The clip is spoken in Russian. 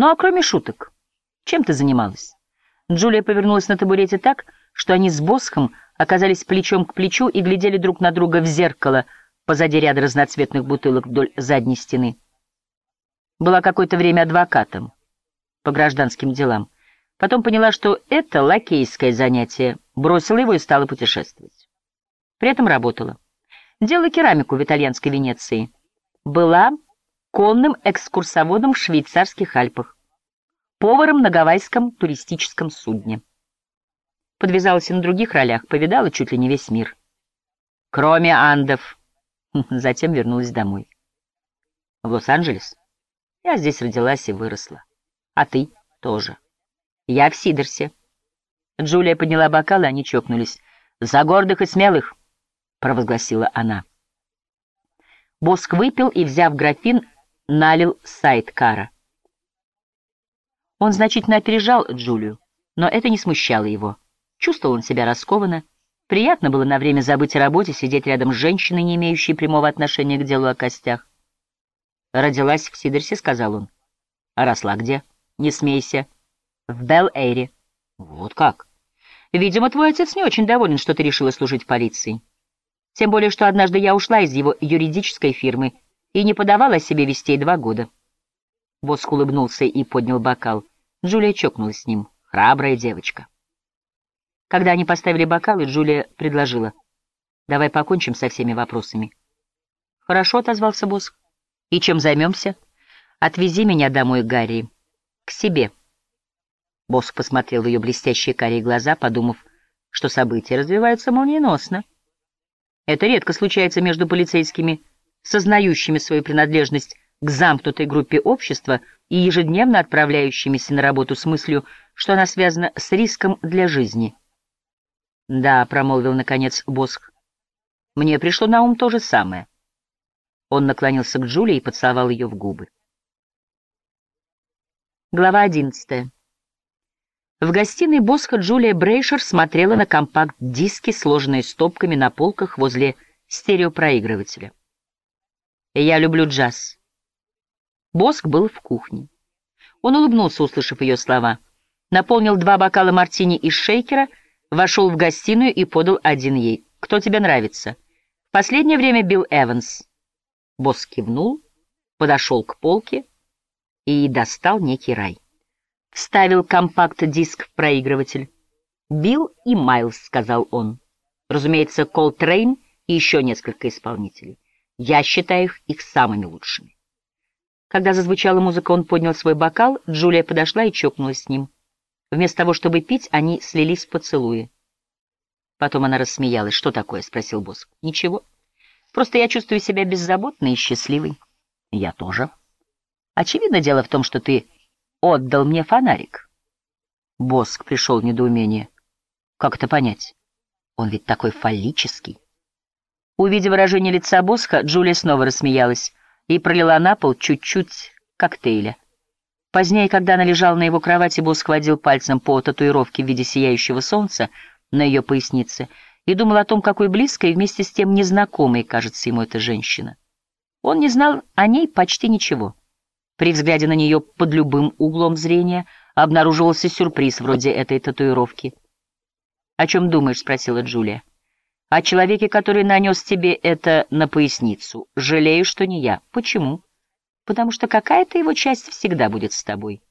Ну а кроме шуток, чем ты занималась? Джулия повернулась на табурете так, что они с Босхом оказались плечом к плечу и глядели друг на друга в зеркало позади ряда разноцветных бутылок вдоль задней стены. Была какое-то время адвокатом по гражданским делам. Потом поняла, что это лакейское занятие, бросила его и стала путешествовать. При этом работала. Делала керамику в итальянской Венеции. Была конным экскурсоводом в швейцарских Альпах. Поваром на гавайском туристическом судне. Подвязалась и на других ролях, повидала чуть ли не весь мир. Кроме Андов. Затем вернулась домой. В Лос-Анджелес. Я здесь родилась и выросла. А ты тоже. Я в Сидерсе. Джулия подняла бокал, и они чокнулись. «За гордых и смелых!» — провозгласила она. Боск выпил и, взяв графин, налил сайдкара. Он значительно опережал Джулию, но это не смущало его. Чувствовал он себя раскованно. Приятно было на время забыть о работе, сидеть рядом с женщиной, не имеющей прямого отношения к делу о костях. «Родилась в Сидерсе», — сказал он. «А росла где?» «Не смейся». «В Белл-Эйре». «Вот как?» «Видимо, твой отец не очень доволен, что ты решила служить в полиции. Тем более, что однажды я ушла из его юридической фирмы и не подавала себе вестей два года». Боск улыбнулся и поднял бокал. Джулия чокнулась с ним. Храбрая девочка. Когда они поставили бокалы, Джулия предложила. «Давай покончим со всеми вопросами». «Хорошо», — отозвался Боск. «И чем займемся?» «Отвези меня домой, Гарри. К себе». Боск посмотрел в ее блестящие карие глаза, подумав, что события развиваются молниеносно. Это редко случается между полицейскими, сознающими свою принадлежность к замкнутой группе общества и ежедневно отправляющимися на работу с мыслью, что она связана с риском для жизни. «Да», — промолвил, наконец, Боск, — «мне пришло на ум то же самое». Он наклонился к Джулии и поцеловал ее в губы. Глава одиннадцатая. В гостиной Босха Джулия Брейшер смотрела на компакт-диски, сложенные стопками на полках возле стереопроигрывателя. «Я люблю джаз». Боск был в кухне. Он улыбнулся, услышав ее слова, наполнил два бокала мартини из шейкера — вошел в гостиную и подал один ей. «Кто тебе нравится?» «В последнее время Билл Эванс». Босс кивнул, подошел к полке и достал некий рай. Вставил компакт-диск в проигрыватель. «Билл и Майлз», — сказал он. Разумеется, Колтрейн и еще несколько исполнителей. Я считаю их, их самыми лучшими. Когда зазвучала музыка, он поднял свой бокал, Джулия подошла и чокнулась с ним. Вместо того, чтобы пить, они слились в поцелуи. Потом она рассмеялась. «Что такое?» — спросил босс. «Ничего. Просто я чувствую себя беззаботной и счастливой». «Я тоже». «Очевидно, дело в том, что ты отдал мне фонарик». Боск пришел в недоумение. «Как это понять? Он ведь такой фаллический». Увидев выражение лица Боска, Джулия снова рассмеялась и пролила на пол чуть-чуть коктейля. Позднее, когда она лежала на его кровати, Босс водил пальцем по татуировке в виде сияющего солнца на ее пояснице и думал о том, какой близкой и вместе с тем незнакомой кажется ему эта женщина. Он не знал о ней почти ничего. При взгляде на нее под любым углом зрения обнаруживался сюрприз вроде этой татуировки. «О чем думаешь?» — спросила Джулия. «О человеке, который нанес тебе это на поясницу. Жалею, что не я. Почему?» потому что какая-то его часть всегда будет с тобой.